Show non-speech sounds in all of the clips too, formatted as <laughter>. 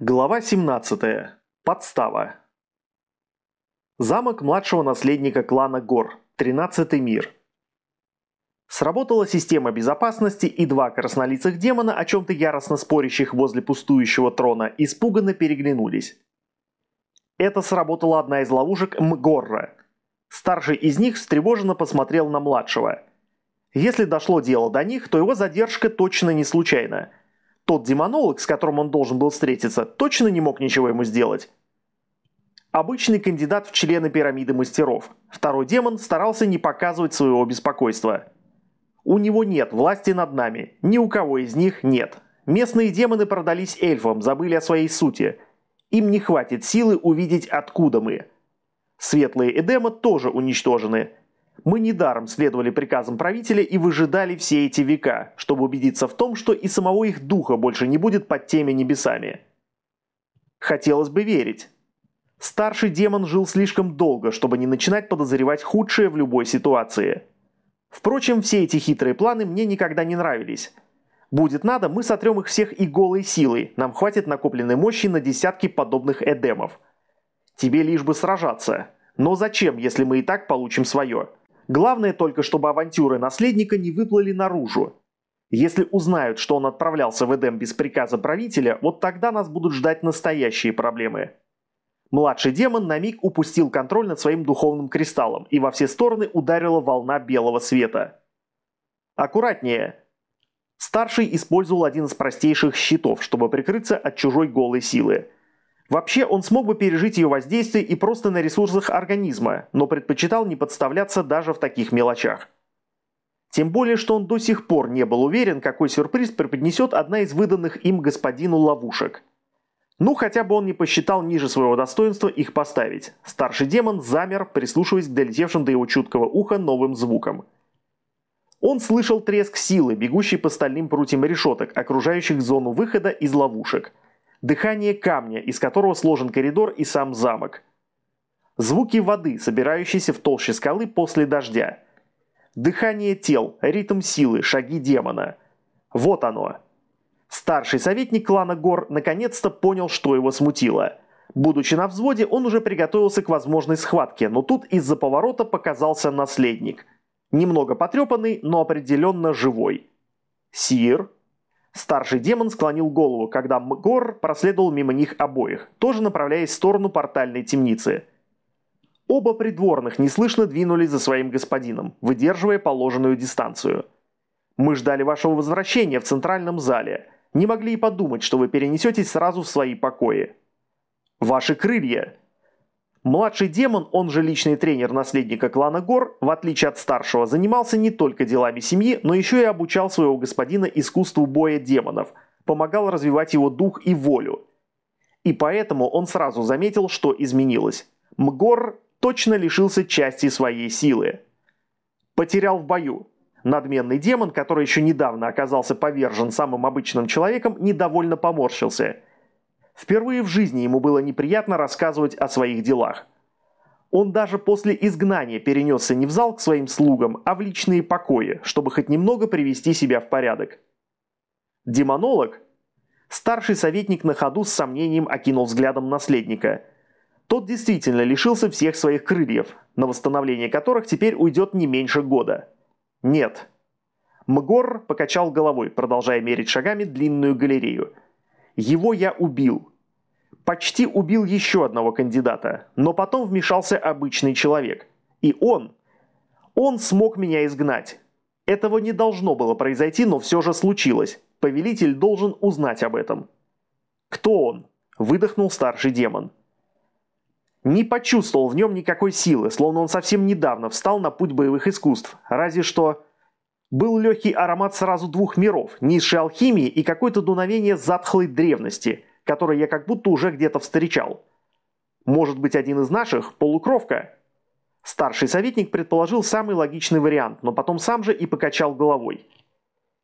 Глава 17. Подстава. Замок младшего наследника клана Гор. 13 мир. Сработала система безопасности, и два краснолицых демона, о чем-то яростно спорящих возле пустующего трона, испуганно переглянулись. Это сработала одна из ловушек Мгорра. Старший из них встревоженно посмотрел на младшего. Если дошло дело до них, то его задержка точно не случайна – тот демонолог, с которым он должен был встретиться, точно не мог ничего ему сделать. Обычный кандидат в члены пирамиды мастеров. Второй демон старался не показывать своего беспокойства. У него нет власти над нами, ни у кого из них нет. Местные демоны продались эльфам, забыли о своей сути. Им не хватит силы увидеть, откуда мы. Светлые Эдема тоже уничтожены – мы недаром следовали приказам правителя и выжидали все эти века, чтобы убедиться в том, что и самого их духа больше не будет под теми небесами. Хотелось бы верить. Старший демон жил слишком долго, чтобы не начинать подозревать худшее в любой ситуации. Впрочем, все эти хитрые планы мне никогда не нравились. Будет надо, мы сотрем их всех и голой силой, нам хватит накопленной мощи на десятки подобных эдемов. Тебе лишь бы сражаться. Но зачем, если мы и так получим свое? Главное только, чтобы авантюры наследника не выплыли наружу. Если узнают, что он отправлялся в Эдем без приказа правителя, вот тогда нас будут ждать настоящие проблемы. Младший демон на миг упустил контроль над своим духовным кристаллом, и во все стороны ударила волна белого света. Аккуратнее. Старший использовал один из простейших щитов, чтобы прикрыться от чужой голой силы. Вообще, он смог бы пережить ее воздействие и просто на ресурсах организма, но предпочитал не подставляться даже в таких мелочах. Тем более, что он до сих пор не был уверен, какой сюрприз преподнесет одна из выданных им господину ловушек. Ну, хотя бы он не посчитал ниже своего достоинства их поставить. Старший демон замер, прислушиваясь к долетевшим до его чуткого уха новым звукам. Он слышал треск силы, бегущей по стальным прутьям решеток, окружающих зону выхода из ловушек – дыхание камня, из которого сложен коридор и сам замок. Звуки воды, собирающиеся в толще скалы после дождя. Дыхание тел, ритм силы, шаги демона. Вот оно. Старший советник клана Гор наконец-то понял, что его смутило. Будучи на взводе, он уже приготовился к возможной схватке, но тут из-за поворота показался наследник. Немного потрепанный, но определенно живой. «Сир?» Старший демон склонил голову, когда Мгор проследовал мимо них обоих, тоже направляясь в сторону портальной темницы. Оба придворных неслышно двинулись за своим господином, выдерживая положенную дистанцию. «Мы ждали вашего возвращения в центральном зале. Не могли и подумать, что вы перенесетесь сразу в свои покои». «Ваши крылья!» Младший демон, он же личный тренер наследника клана Гор, в отличие от старшего, занимался не только делами семьи, но еще и обучал своего господина искусству боя демонов, помогал развивать его дух и волю. И поэтому он сразу заметил, что изменилось. Мгор точно лишился части своей силы. Потерял в бою. Надменный демон, который еще недавно оказался повержен самым обычным человеком, недовольно поморщился – Впервые в жизни ему было неприятно рассказывать о своих делах. Он даже после изгнания перенесся не в зал к своим слугам, а в личные покои, чтобы хоть немного привести себя в порядок. Демонолог? Старший советник на ходу с сомнением окинул взглядом наследника. Тот действительно лишился всех своих крыльев, на восстановление которых теперь уйдет не меньше года. Нет. Мгор покачал головой, продолжая мерить шагами длинную галерею – его я убил. Почти убил еще одного кандидата, но потом вмешался обычный человек. И он... Он смог меня изгнать. Этого не должно было произойти, но все же случилось. Повелитель должен узнать об этом. «Кто он?» – выдохнул старший демон. Не почувствовал в нем никакой силы, словно он совсем недавно встал на путь боевых искусств. Разве что был легкий аромат сразу двух миров, низшей алхимии и какое-то дуновение затхлой древности, которое я как будто уже где-то встречал. Может быть один из наших – полукровка? Старший советник предположил самый логичный вариант, но потом сам же и покачал головой.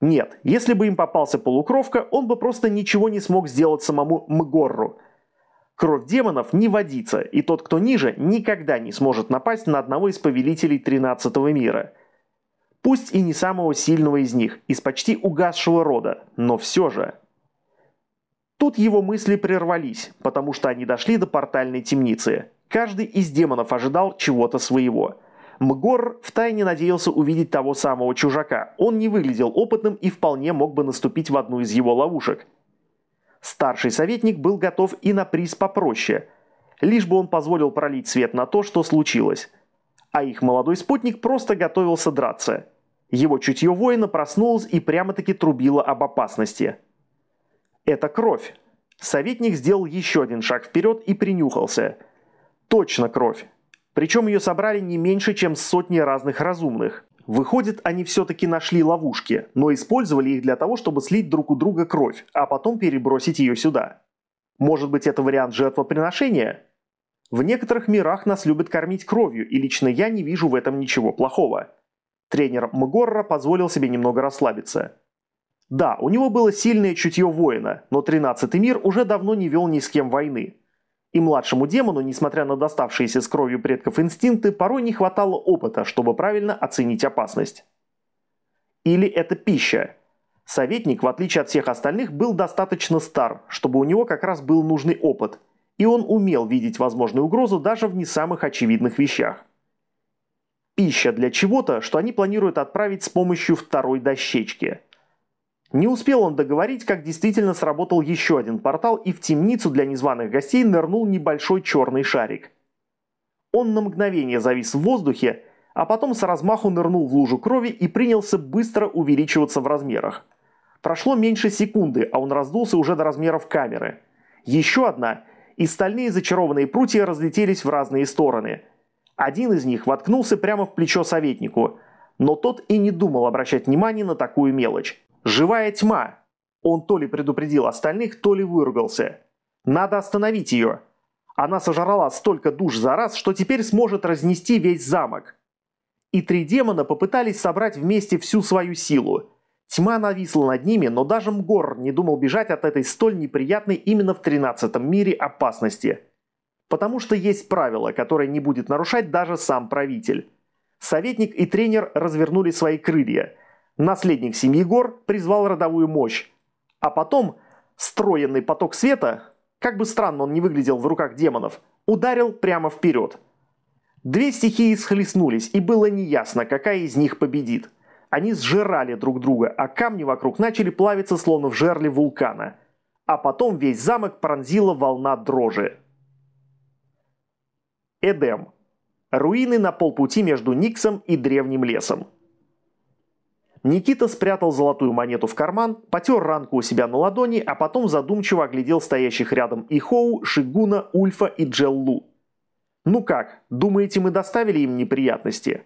Нет, если бы им попался полукровка, он бы просто ничего не смог сделать самому Мгорру. Кровь демонов не водится, и тот, кто ниже, никогда не сможет напасть на одного из повелителей 13 мира – Пусть и не самого сильного из них, из почти угасшего рода, но все же. Тут его мысли прервались, потому что они дошли до портальной темницы. Каждый из демонов ожидал чего-то своего. Мгор втайне надеялся увидеть того самого чужака. Он не выглядел опытным и вполне мог бы наступить в одну из его ловушек. Старший советник был готов и на приз попроще, лишь бы он позволил пролить свет на то, что случилось. А их молодой спутник просто готовился драться. Его чутье воина проснулось и прямо-таки трубило об опасности. Это кровь. Советник сделал еще один шаг вперед и принюхался. Точно кровь. Причем ее собрали не меньше, чем сотни разных разумных. Выходит, они все-таки нашли ловушки, но использовали их для того, чтобы слить друг у друга кровь, а потом перебросить ее сюда. Может быть, это вариант жертвоприношения? В некоторых мирах нас любят кормить кровью, и лично я не вижу в этом ничего плохого. Тренер Мгорра позволил себе немного расслабиться. Да, у него было сильное чутье воина, но 13-й мир уже давно не вел ни с кем войны. И младшему демону, несмотря на доставшиеся с кровью предков инстинкты, порой не хватало опыта, чтобы правильно оценить опасность. Или это пища. Советник, в отличие от всех остальных, был достаточно стар, чтобы у него как раз был нужный опыт, и он умел видеть возможную угрозу даже в не самых очевидных вещах. Пища для чего-то, что они планируют отправить с помощью второй дощечки – не успел он договорить, как действительно сработал еще один портал, и в темницу для незваных гостей нырнул небольшой черный шарик. Он на мгновение завис в воздухе, а потом с размаху нырнул в лужу крови и принялся быстро увеличиваться в размерах. Прошло меньше секунды, а он раздулся уже до размеров камеры. Еще одна, и стальные зачарованные прутья разлетелись в разные стороны. Один из них воткнулся прямо в плечо советнику, но тот и не думал обращать внимание на такую мелочь. Живая тьма. Он то ли предупредил остальных, то ли выругался. Надо остановить ее. Она сожрала столько душ за раз, что теперь сможет разнести весь замок. И три демона попытались собрать вместе всю свою силу. Тьма нависла над ними, но даже Мгор не думал бежать от этой столь неприятной именно в тринадцатом мире опасности. Потому что есть правило, которое не будет нарушать даже сам правитель. Советник и тренер развернули свои крылья – Наследник семьи гор призвал родовую мощь. А потом строенный поток света, как бы странно он не выглядел в руках демонов, ударил прямо вперед. Две стихии схлестнулись, и было неясно, какая из них победит. Они сжирали друг друга, а камни вокруг начали плавиться, словно в жерле вулкана. А потом весь замок пронзила волна дрожи. Эдем. Руины на полпути между Никсом и древним лесом. Никита спрятал золотую монету в карман, потер ранку у себя на ладони, а потом задумчиво оглядел стоящих рядом Ихоу, Шигуна, Ульфа и Джеллу. «Ну как, думаете, мы доставили им неприятности?»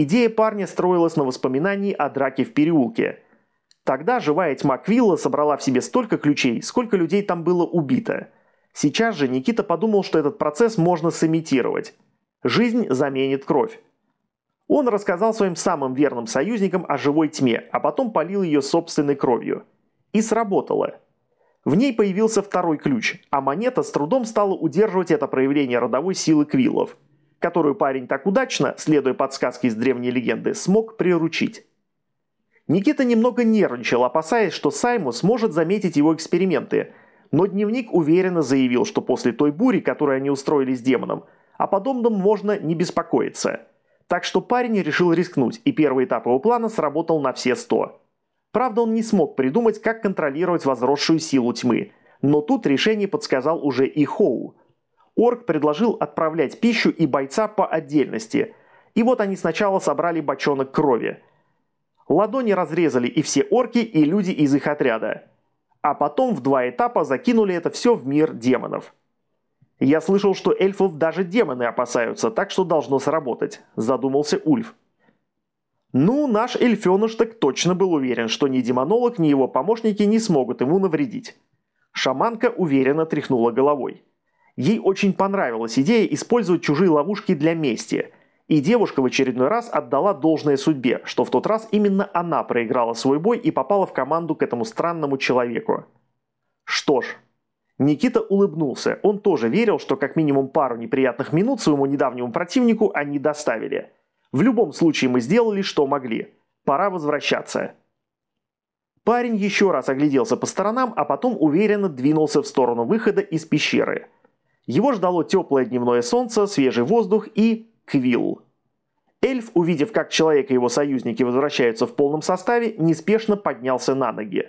Идея парня строилась на воспоминании о драке в переулке. Тогда живая тьма Квилла собрала в себе столько ключей, сколько людей там было убито. Сейчас же Никита подумал, что этот процесс можно сымитировать. Жизнь заменит кровь. Он рассказал своим самым верным союзникам о живой тьме, а потом полил ее собственной кровью. И сработало. В ней появился второй ключ, а монета с трудом стала удерживать это проявление родовой силы Квиллов, которую парень так удачно, следуя подсказке из древней легенды, смог приручить. Никита немного нервничал, опасаясь, что Саймус может заметить его эксперименты, но дневник уверенно заявил, что после той бури, которую они устроили с демоном, о подобном можно не беспокоиться – так что парень решил рискнуть, и первый этап его плана сработал на все сто. Правда, он не смог придумать, как контролировать возросшую силу тьмы, но тут решение подсказал уже и Хоу. Орк предложил отправлять пищу и бойца по отдельности, и вот они сначала собрали бочонок крови. Ладони разрезали и все орки, и люди из их отряда. А потом в два этапа закинули это все в мир демонов. «Я слышал, что эльфов даже демоны опасаются, так что должно сработать», – задумался Ульф. Ну, наш эльфеныш так точно был уверен, что ни демонолог, ни его помощники не смогут ему навредить. Шаманка уверенно тряхнула головой. Ей очень понравилась идея использовать чужие ловушки для мести, и девушка в очередной раз отдала должное судьбе, что в тот раз именно она проиграла свой бой и попала в команду к этому странному человеку. Что ж, Никита улыбнулся. Он тоже верил, что как минимум пару неприятных минут своему недавнему противнику они доставили. В любом случае мы сделали, что могли. Пора возвращаться. Парень еще раз огляделся по сторонам, а потом уверенно двинулся в сторону выхода из пещеры. Его ждало теплое дневное солнце, свежий воздух и Квилл. Эльф, увидев, как человек и его союзники возвращаются в полном составе, неспешно поднялся на ноги.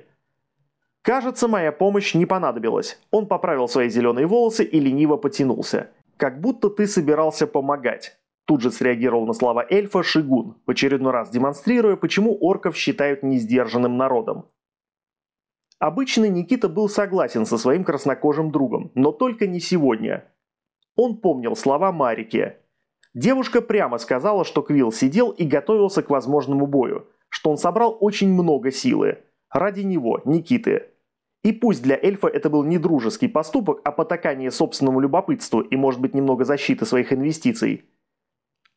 Кажется, моя помощь не понадобилась. Он поправил свои зеленые волосы и лениво потянулся. Как будто ты собирался помогать. Тут же среагировал на слова эльфа Шигун, в очередной раз демонстрируя, почему орков считают несдержанным народом. Обычно Никита был согласен со своим краснокожим другом, но только не сегодня. Он помнил слова Марики. Девушка прямо сказала, что Квилл сидел и готовился к возможному бою, что он собрал очень много силы. Ради него, Никиты. И пусть для эльфа это был не дружеский поступок, а потакание собственному любопытству и, может быть, немного защиты своих инвестиций.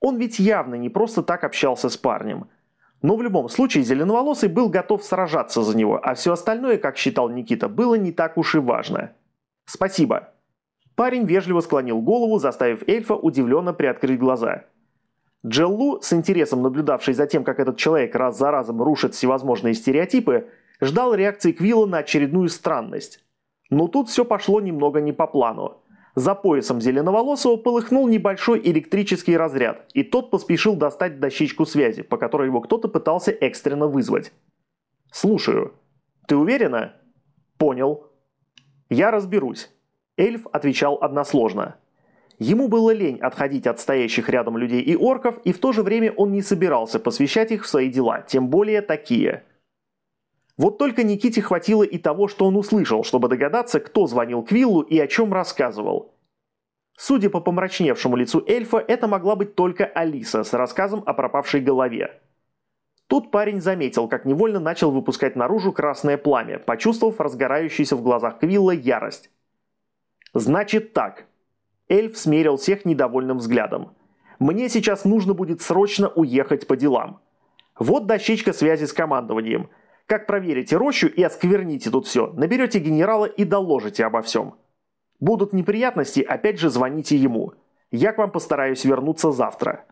Он ведь явно не просто так общался с парнем. Но в любом случае Зеленоволосый был готов сражаться за него, а все остальное, как считал Никита, было не так уж и важно. «Спасибо». Парень вежливо склонил голову, заставив эльфа удивленно приоткрыть глаза. Джеллу, с интересом наблюдавший за тем, как этот человек раз за разом рушит всевозможные стереотипы, ждал реакции Квилла на очередную странность. Но тут все пошло немного не по плану. За поясом зеленоволосого полыхнул небольшой электрический разряд, и тот поспешил достать дощечку связи, по которой его кто-то пытался экстренно вызвать. «Слушаю. Ты уверена?» «Понял». «Я разберусь». Эльф отвечал односложно. Ему было лень отходить от стоящих рядом людей и орков, и в то же время он не собирался посвящать их в свои дела, тем более такие – вот только Никите хватило и того, что он услышал, чтобы догадаться, кто звонил Квиллу и о чем рассказывал. Судя по помрачневшему лицу эльфа, это могла быть только Алиса с рассказом о пропавшей голове. Тут парень заметил, как невольно начал выпускать наружу красное пламя, почувствовав разгорающуюся в глазах Квилла ярость. «Значит так». Эльф смерил всех недовольным взглядом. «Мне сейчас нужно будет срочно уехать по делам. Вот дощечка связи с командованием – как проверите рощу и оскверните тут все, наберете генерала и доложите обо всем. Будут неприятности, опять же звоните ему. Я к вам постараюсь вернуться завтра».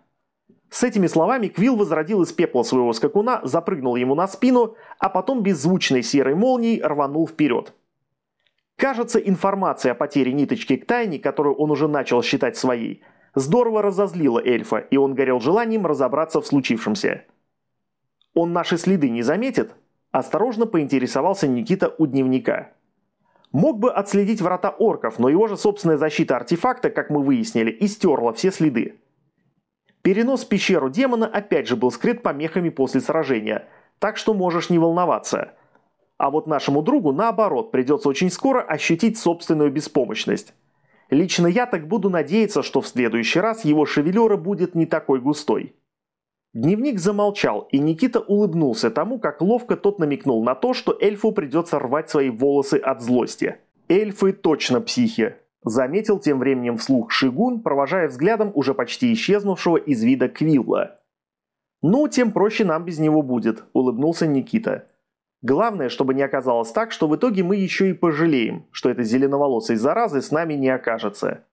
С этими словами Квилл возродил из пепла своего скакуна, запрыгнул ему на спину, а потом беззвучной серой молнией рванул вперед. Кажется, информация о потере ниточки к тайне, которую он уже начал считать своей, здорово разозлила эльфа, и он горел желанием разобраться в случившемся. «Он наши следы не заметит?» Осторожно поинтересовался Никита у дневника. Мог бы отследить врата орков, но его же собственная защита артефакта, как мы выяснили, истерла все следы. Перенос в пещеру демона опять же был скрыт помехами после сражения, так что можешь не волноваться. А вот нашему другу, наоборот, придется очень скоро ощутить собственную беспомощность. Лично я так буду надеяться, что в следующий раз его шевелюра будет не такой густой. Дневник замолчал, и Никита улыбнулся тому, как ловко тот намекнул на то, что эльфу придется рвать свои волосы от злости. «Эльфы точно психи», – заметил тем временем вслух Шигун, провожая взглядом уже почти исчезнувшего из вида Квилла. «Ну, тем проще нам без него будет», – улыбнулся Никита. «Главное, чтобы не оказалось так, что в итоге мы еще и пожалеем, что этой зеленоволосой заразы с нами не окажется».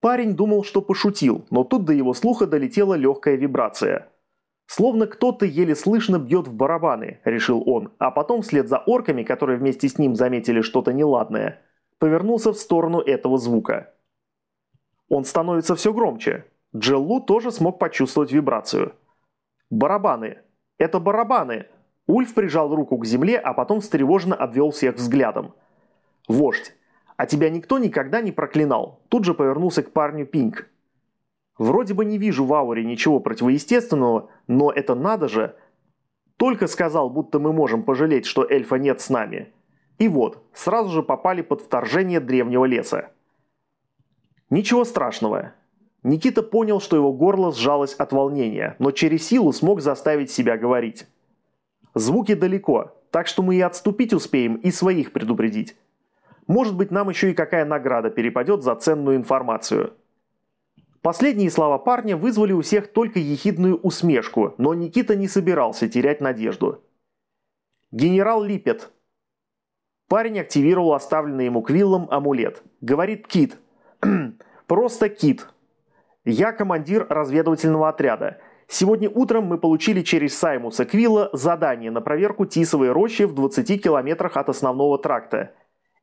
Парень думал, что пошутил, но тут до его слуха долетела легкая вибрация. Словно кто-то еле слышно бьет в барабаны, решил он, а потом вслед за орками, которые вместе с ним заметили что-то неладное, повернулся в сторону этого звука. Он становится все громче. Джеллу тоже смог почувствовать вибрацию. «Барабаны! Это барабаны!» Ульф прижал руку к земле, а потом встревоженно обвел всех взглядом. «Вождь, а тебя никто никогда не проклинал. Тут же повернулся к парню Пинк. Вроде бы не вижу в ауре ничего противоестественного, но это надо же. Только сказал, будто мы можем пожалеть, что эльфа нет с нами. И вот, сразу же попали под вторжение древнего леса. Ничего страшного. Никита понял, что его горло сжалось от волнения, но через силу смог заставить себя говорить. Звуки далеко, так что мы и отступить успеем, и своих предупредить. Может быть, нам еще и какая награда перепадет за ценную информацию. Последние слова парня вызвали у всех только ехидную усмешку, но Никита не собирался терять надежду. «Генерал Липет». Парень активировал оставленный ему Квиллом амулет. Говорит Кит. <clears throat> «Просто Кит. Я командир разведывательного отряда. Сегодня утром мы получили через Саймуса Квилла задание на проверку Тисовой рощи в 20 километрах от основного тракта.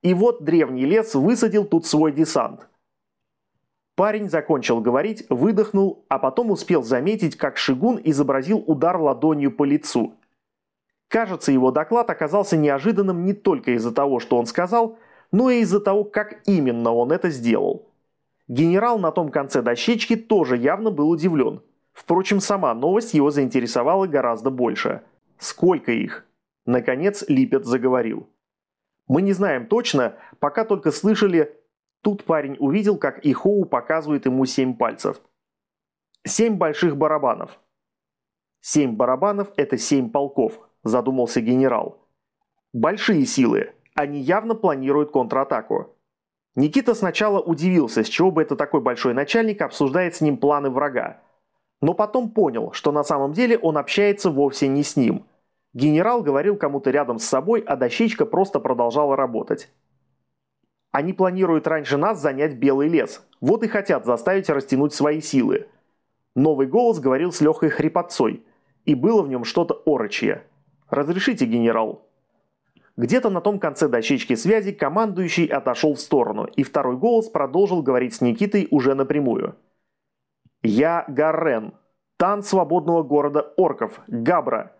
И вот древний лес высадил тут свой десант. Парень закончил говорить, выдохнул, а потом успел заметить, как Шигун изобразил удар ладонью по лицу. Кажется, его доклад оказался неожиданным не только из-за того, что он сказал, но и из-за того, как именно он это сделал. Генерал на том конце дощечки тоже явно был удивлен – Впрочем, сама новость его заинтересовала гораздо больше. Сколько их? Наконец Липет заговорил. Мы не знаем точно, пока только слышали... Тут парень увидел, как Ихоу показывает ему семь пальцев. Семь больших барабанов. Семь барабанов – это семь полков, задумался генерал. Большие силы. Они явно планируют контратаку. Никита сначала удивился, с чего бы это такой большой начальник обсуждает с ним планы врага но потом понял, что на самом деле он общается вовсе не с ним. Генерал говорил кому-то рядом с собой, а дощечка просто продолжала работать. Они планируют раньше нас занять Белый лес, вот и хотят заставить растянуть свои силы. Новый голос говорил с легкой хрипотцой, и было в нем что-то орочье. «Разрешите, генерал?» Где-то на том конце дощечки связи командующий отошел в сторону, и второй голос продолжил говорить с Никитой уже напрямую – я Гаррен, тан свободного города орков, Габра.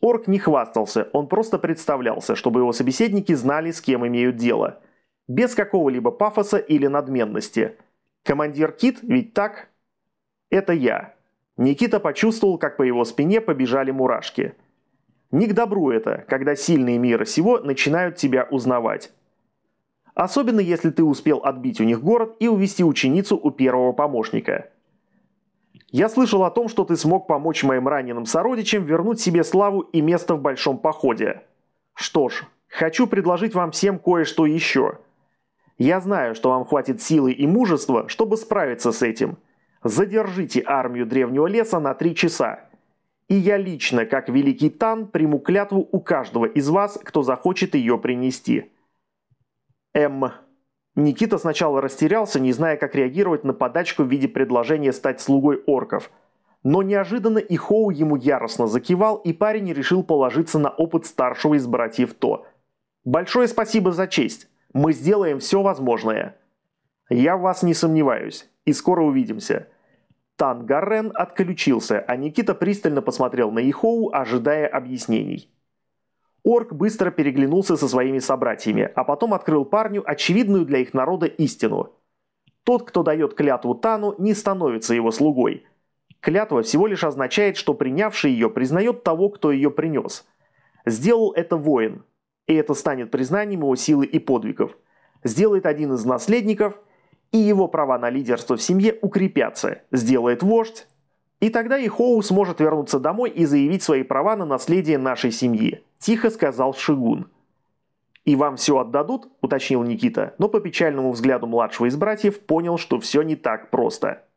Орк не хвастался, он просто представлялся, чтобы его собеседники знали, с кем имеют дело. Без какого-либо пафоса или надменности. Командир Кит, ведь так? Это я. Никита почувствовал, как по его спине побежали мурашки. Не к добру это, когда сильные мира сего начинают тебя узнавать. Особенно если ты успел отбить у них город и увести ученицу у первого помощника – я слышал о том, что ты смог помочь моим раненым сородичам вернуть себе славу и место в большом походе. Что ж, хочу предложить вам всем кое-что еще. Я знаю, что вам хватит силы и мужества, чтобы справиться с этим. Задержите армию Древнего Леса на три часа. И я лично, как Великий Тан, приму клятву у каждого из вас, кто захочет ее принести. М. Никита сначала растерялся, не зная, как реагировать на подачку в виде предложения стать слугой орков. Но неожиданно Ихоу ему яростно закивал, и парень решил положиться на опыт старшего из братьев То. «Большое спасибо за честь. Мы сделаем все возможное». «Я в вас не сомневаюсь. И скоро увидимся». Тан Гаррен отключился, а Никита пристально посмотрел на Ихоу, ожидая объяснений. Орк быстро переглянулся со своими собратьями, а потом открыл парню очевидную для их народа истину. Тот, кто дает клятву Тану, не становится его слугой. Клятва всего лишь означает, что принявший ее признает того, кто ее принес. Сделал это воин, и это станет признанием его силы и подвигов. Сделает один из наследников, и его права на лидерство в семье укрепятся. Сделает вождь, и тогда и Хоу сможет вернуться домой и заявить свои права на наследие нашей семьи», – тихо сказал Шигун. «И вам все отдадут?» – уточнил Никита, но по печальному взгляду младшего из братьев понял, что все не так просто –